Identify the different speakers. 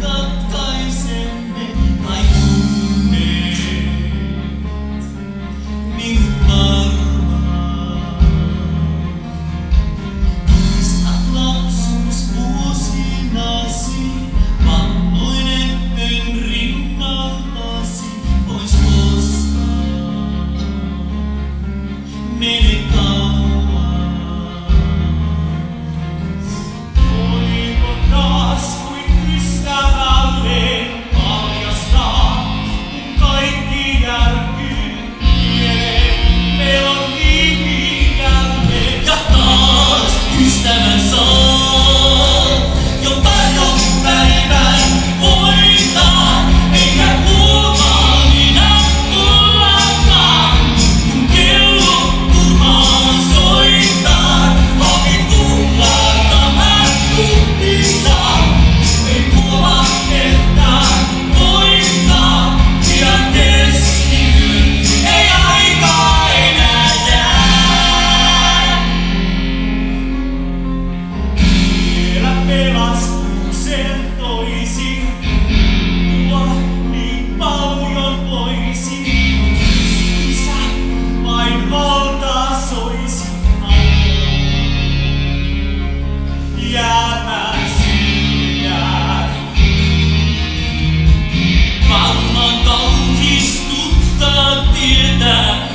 Speaker 1: 哥 you die.